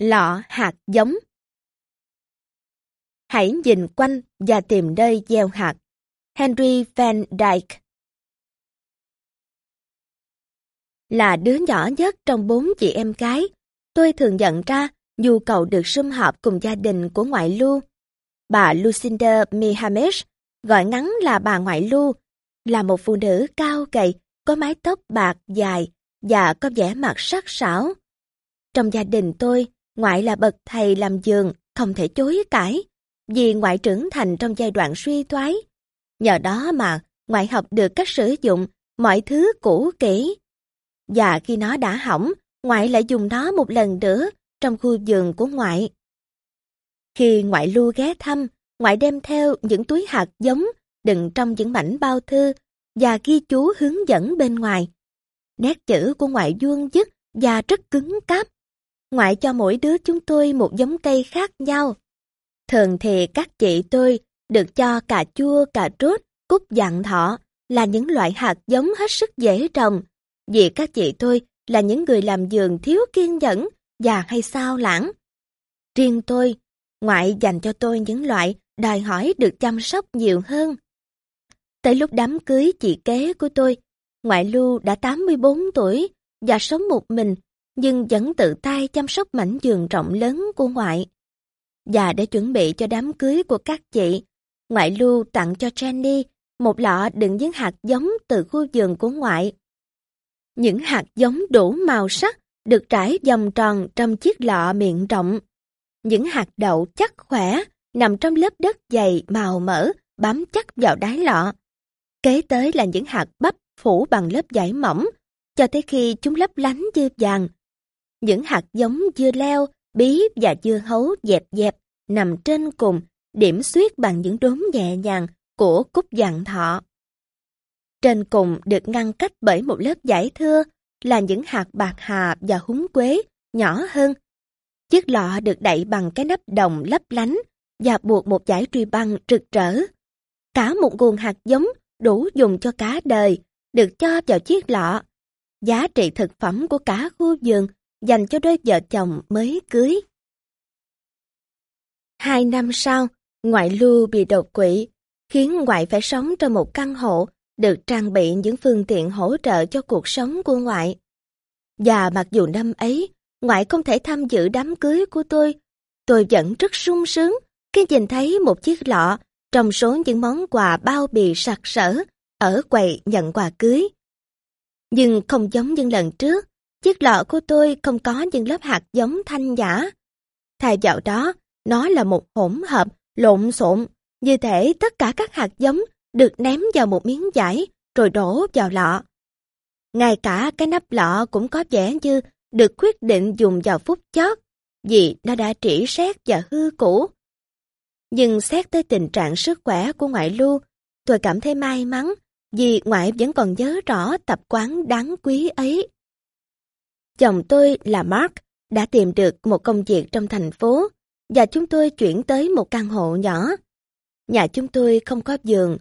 Lọ hạt giống Hãy nhìn quanh và tìm nơi gieo hạt. Henry Van Dyke Là đứa nhỏ nhất trong bốn chị em gái, tôi thường nhận ra nhu cầu được sum họp cùng gia đình của ngoại lưu. Bà Lucinda Mihamesh, gọi ngắn là bà ngoại lưu, là một phụ nữ cao gầy, có mái tóc bạc dài và có vẻ mặt sắc sảo. Trong gia đình tôi, ngoại là bậc thầy làm giường, không thể chối cãi, vì ngoại trưởng thành trong giai đoạn suy thoái. Nhờ đó mà ngoại học được cách sử dụng mọi thứ cũ kỹ. Và khi nó đã hỏng, ngoại lại dùng nó một lần nữa trong khu vườn của ngoại. Khi ngoại lưu ghé thăm, ngoại đem theo những túi hạt giống đựng trong những mảnh bao thư và ghi chú hướng dẫn bên ngoài. Nét chữ của ngoại vuông dứt và rất cứng cáp. Ngoại cho mỗi đứa chúng tôi một giống cây khác nhau. Thường thì các chị tôi được cho cà chua, cà rốt, cúc dặn thọ là những loại hạt giống hết sức dễ trồng. Vì các chị tôi là những người làm vườn thiếu kiên nhẫn và hay sao lãng. Riêng tôi, ngoại dành cho tôi những loại đòi hỏi được chăm sóc nhiều hơn. Tới lúc đám cưới chị kế của tôi, ngoại lưu đã 84 tuổi và sống một mình, nhưng vẫn tự tay chăm sóc mảnh giường rộng lớn của ngoại. Và để chuẩn bị cho đám cưới của các chị, ngoại lưu tặng cho Jenny một lọ đựng những hạt giống từ khu vườn của ngoại. Những hạt giống đủ màu sắc được trải vòng tròn trong chiếc lọ miệng rộng. Những hạt đậu chắc khỏe nằm trong lớp đất dày màu mỡ bám chắc vào đáy lọ. Kế tới là những hạt bắp phủ bằng lớp vải mỏng, cho tới khi chúng lấp lánh như vàng. Những hạt giống dưa leo, bí và dưa hấu dẹp dẹp nằm trên cùng, điểm xuyết bằng những đốm nhẹ nhàng của cúc dạng thọ. Trên cùng được ngăn cách bởi một lớp giải thưa là những hạt bạc hà và húng quế nhỏ hơn. Chiếc lọ được đậy bằng cái nắp đồng lấp lánh và buộc một dải truy băng rực rỡ. Cả một nguồn hạt giống đủ dùng cho cả đời được cho vào chiếc lọ. Giá trị thực phẩm của cả khu vườn dành cho đôi vợ chồng mới cưới. Hai năm sau, ngoại lưu bị đột quỵ, khiến ngoại phải sống trong một căn hộ được trang bị những phương tiện hỗ trợ cho cuộc sống của ngoại. Và mặc dù năm ấy, ngoại không thể tham dự đám cưới của tôi, tôi vẫn rất sung sướng khi nhìn thấy một chiếc lọ trong số những món quà bao bì sặc sỡ ở quầy nhận quà cưới. Nhưng không giống như lần trước, chiếc lọ của tôi không có những lớp hạt giống thanh giả. Thay vào đó, nó là một hỗn hợp lộn xộn, như thể tất cả các hạt giống được ném vào một miếng vải rồi đổ vào lọ. Ngay cả cái nắp lọ cũng có vẻ như được quyết định dùng vào phút chót vì nó đã trĩ xét và hư cũ. Nhưng xét tới tình trạng sức khỏe của ngoại lưu, tôi cảm thấy may mắn vì ngoại vẫn còn nhớ rõ tập quán đáng quý ấy. Chồng tôi là Mark đã tìm được một công việc trong thành phố và chúng tôi chuyển tới một căn hộ nhỏ. Nhà chúng tôi không có giường,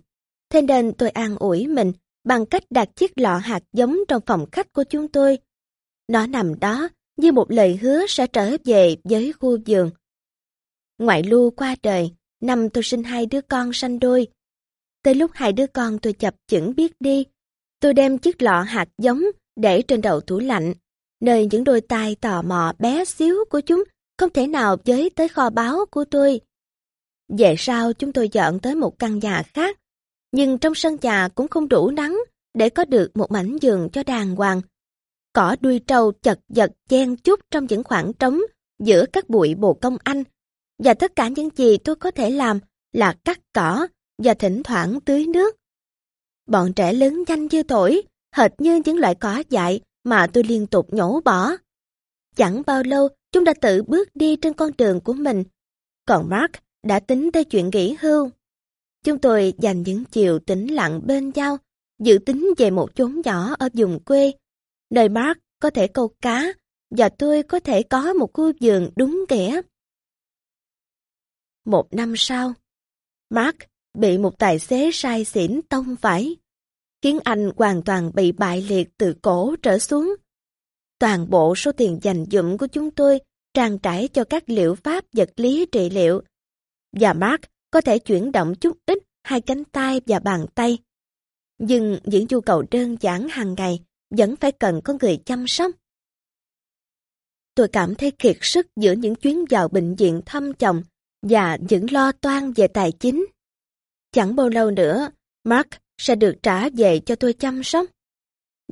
thế nên tôi an ủi mình bằng cách đặt chiếc lọ hạt giống trong phòng khách của chúng tôi. Nó nằm đó như một lời hứa sẽ trở về với khu giường. Ngoại lưu qua đời, năm tôi sinh hai đứa con sanh đôi. Tới lúc hai đứa con tôi chập chững biết đi, tôi đem chiếc lọ hạt giống để trên đầu tủ lạnh, nơi những đôi tai tò mò bé xíu của chúng không thể nào với tới kho báu của tôi. Về sau chúng tôi dọn tới một căn nhà khác, nhưng trong sân nhà cũng không đủ nắng để có được một mảnh giường cho đàng hoàng. Cỏ đuôi trâu chật vật chen chút trong những khoảng trống giữa các bụi bồ công anh, và tất cả những gì tôi có thể làm là cắt cỏ và thỉnh thoảng tưới nước. Bọn trẻ lớn nhanh như thổi, hệt như những loại cỏ dại mà tôi liên tục nhổ bỏ. Chẳng bao lâu, chúng đã tự bước đi trên con đường của mình. Còn Mark đã tính tới chuyện nghỉ hưu. Chúng tôi dành những chiều tĩnh lặng bên nhau, dự tính về một chốn nhỏ ở vùng quê, nơi Mark có thể câu cá và tôi có thể có một khu vườn đúng nghĩa. Một năm sau, Mark bị một tài xế sai xỉn tông phải, khiến anh hoàn toàn bị bại liệt từ cổ trở xuống. Toàn bộ số tiền dành dụm của chúng tôi trang trải cho các liệu pháp vật lý trị liệu. Và Mark có thể chuyển động chút ít hai cánh tay và bàn tay. Nhưng những nhu cầu đơn giản hàng ngày vẫn phải cần có người chăm sóc. Tôi cảm thấy kiệt sức giữa những chuyến vào bệnh viện thăm chồng và những lo toan về tài chính. Chẳng bao lâu nữa, Mark sẽ được trả về cho tôi chăm sóc.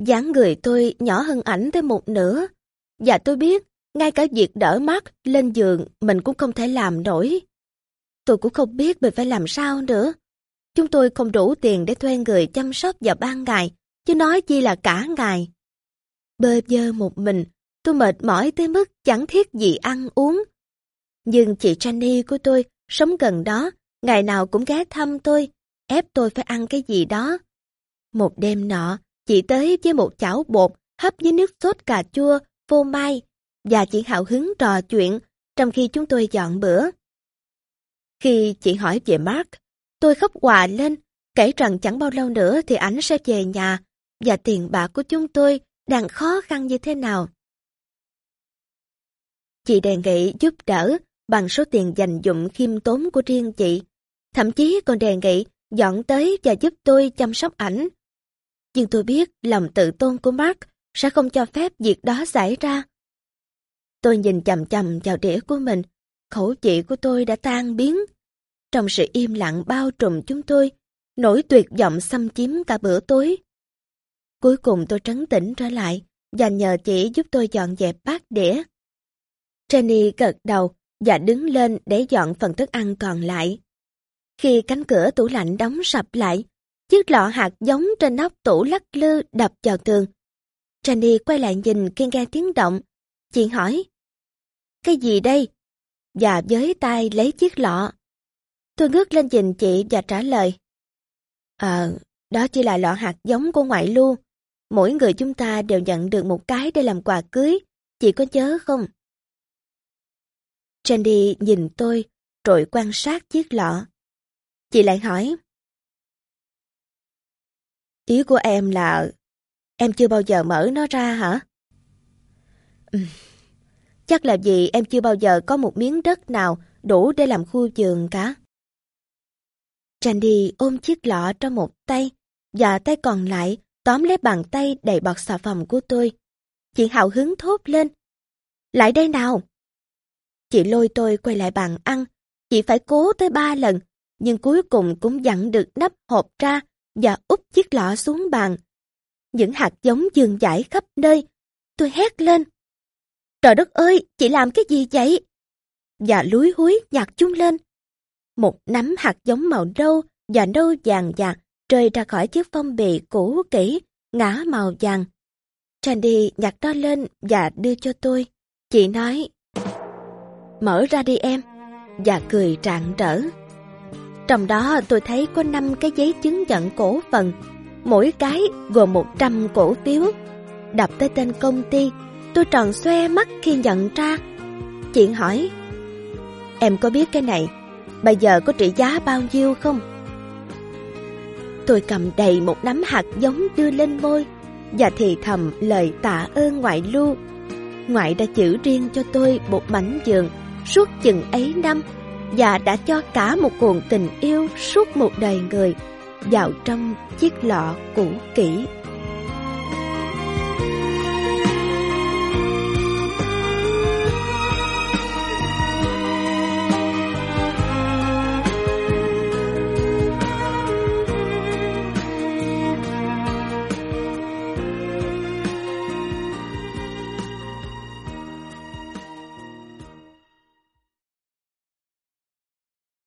dáng người tôi nhỏ hơn ảnh tới một nửa. Và tôi biết, ngay cả việc đỡ mắt lên giường mình cũng không thể làm nổi. Tôi cũng không biết mình phải làm sao nữa. Chúng tôi không đủ tiền để thuê người chăm sóc vào ban ngày, chứ nói chi là cả ngày. Bơ vơ một mình, tôi mệt mỏi tới mức chẳng thiết gì ăn uống. Nhưng chị Jenny của tôi sống gần đó, ngày nào cũng ghé thăm tôi, ép tôi phải ăn cái gì đó. Một đêm nọ, chị tới với một chảo bột hấp với nước sốt cà chua, phô mai, và chị hào hứng trò chuyện trong khi chúng tôi dọn bữa. Khi chị hỏi về Mark, tôi khóc hòa lên, kể rằng chẳng bao lâu nữa thì ảnh sẽ về nhà và tiền bạc của chúng tôi đang khó khăn như thế nào. Chị đề nghị giúp đỡ bằng số tiền dành dụng khiêm tốn của riêng chị, thậm chí còn đề nghị dọn tới và giúp tôi chăm sóc ảnh. Nhưng tôi biết lòng tự tôn của Mark sẽ không cho phép việc đó xảy ra. Tôi nhìn chầm chầm vào đĩa của mình, khẩu vị của tôi đã tan biến. Trong sự im lặng bao trùm chúng tôi, nỗi tuyệt vọng xâm chiếm cả bữa tối. Cuối cùng tôi trấn tĩnh trở lại và nhờ chị giúp tôi dọn dẹp bát đĩa. Jenny gật đầu và đứng lên để dọn phần thức ăn còn lại. Khi cánh cửa tủ lạnh đóng sập lại, chiếc lọ hạt giống trên nóc tủ lắc lư đập vào tường. Jenny quay lại nhìn khi nghe tiếng động. Chị hỏi, cái gì đây? Và với tay lấy chiếc lọ. Tôi ngước lên nhìn chị và trả lời. Ờ, đó chỉ là lọ hạt giống của ngoại lưu. Mỗi người chúng ta đều nhận được một cái để làm quà cưới. Chị có nhớ không? Jenny nhìn tôi, rồi quan sát chiếc lọ. Chị lại hỏi. Ý của em là em chưa bao giờ mở nó ra hả? Ừ. Chắc là vì em chưa bao giờ có một miếng đất nào đủ để làm khu vườn cả. Sandy ôm chiếc lọ trong một tay, và tay còn lại tóm lấy bàn tay đầy bọt xà phòng của tôi. Chị hào hứng thốt lên. Lại đây nào! Chị lôi tôi quay lại bàn ăn. Chị phải cố tới ba lần, nhưng cuối cùng cũng dặn được nắp hộp ra và úp chiếc lọ xuống bàn. Những hạt giống dường dãi khắp nơi. Tôi hét lên. Trời đất ơi, chị làm cái gì vậy? Và lúi húi nhặt chúng lên. Một nắm hạt giống màu nâu và nâu vàng vàng rơi ra khỏi chiếc phong bì cũ kỹ, ngã màu vàng. Sandy nhặt nó lên và đưa cho tôi. Chị nói, mở ra đi em, và cười rạng rỡ. Trong đó tôi thấy có 5 cái giấy chứng nhận cổ phần, mỗi cái gồm 100 cổ phiếu. Đọc tới tên công ty, tôi tròn xoe mắt khi nhận ra. Chị hỏi, em có biết cái này, bây giờ có trị giá bao nhiêu không? Tôi cầm đầy một nắm hạt giống đưa lên môi và thì thầm lời tạ ơn ngoại lưu. Ngoại đã chữ riêng cho tôi một mảnh giường suốt chừng ấy năm và đã cho cả một cuộn tình yêu suốt một đời người vào trong chiếc lọ cũ kỹ.